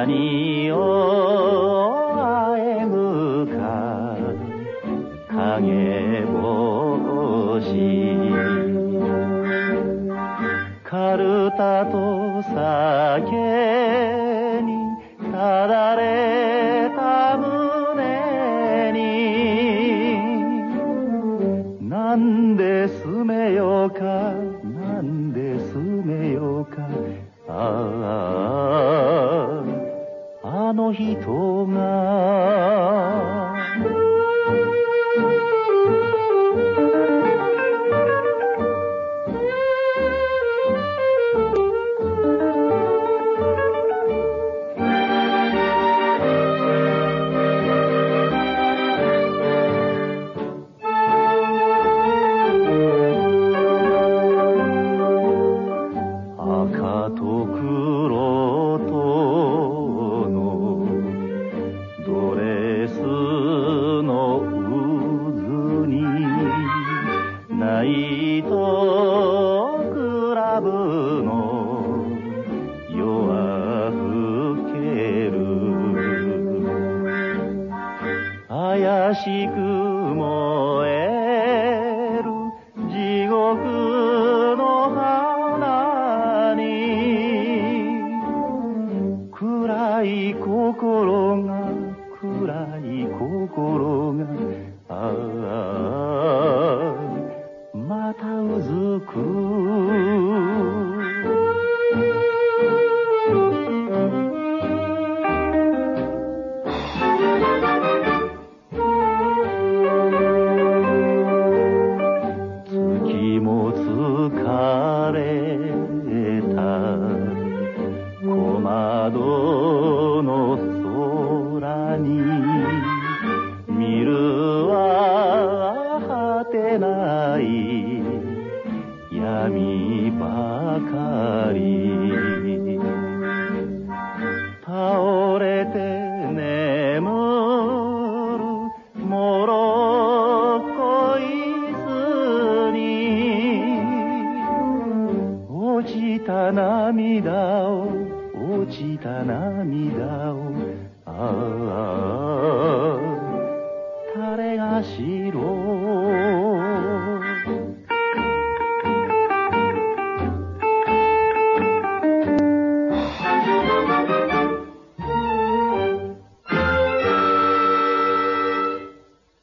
何をあえむか影ぼうしカルタと酒にただれた胸になんで住めようかなんで住めようかああああナイトクラブの夜は更ける。怪しく燃える。地獄の花に。暗い心が暗い心がああ窓の空に見るは果てない闇ばかり。倒れて眠るモロッコ椅子に落ちた涙を落ちた涙を